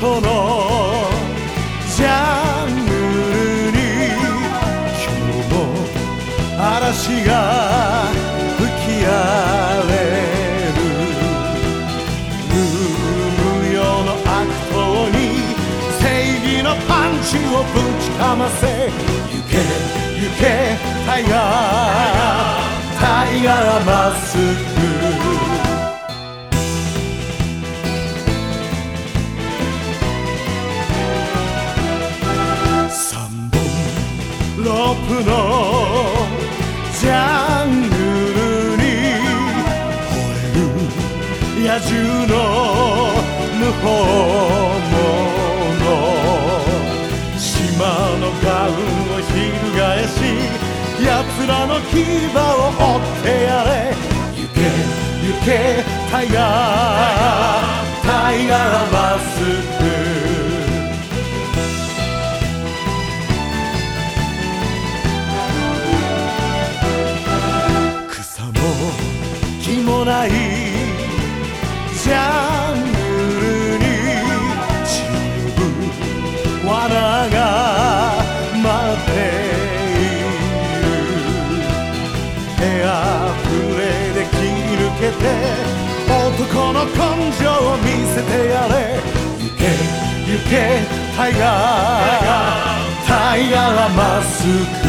とのジャンルに今日も嵐が吹き荒れる。無用の悪党に正義のパンチをぶちかませ行け行けタイガータイガーマスク。ロープのジャングルに惚れる野獣の無法者島のガウンを翻し奴らの牙を追ってやれ行け行けタイガータイガーっているエアフレで切り抜けて男の根性を見せてやれ。行け行けタイガータイガーまっすぐ。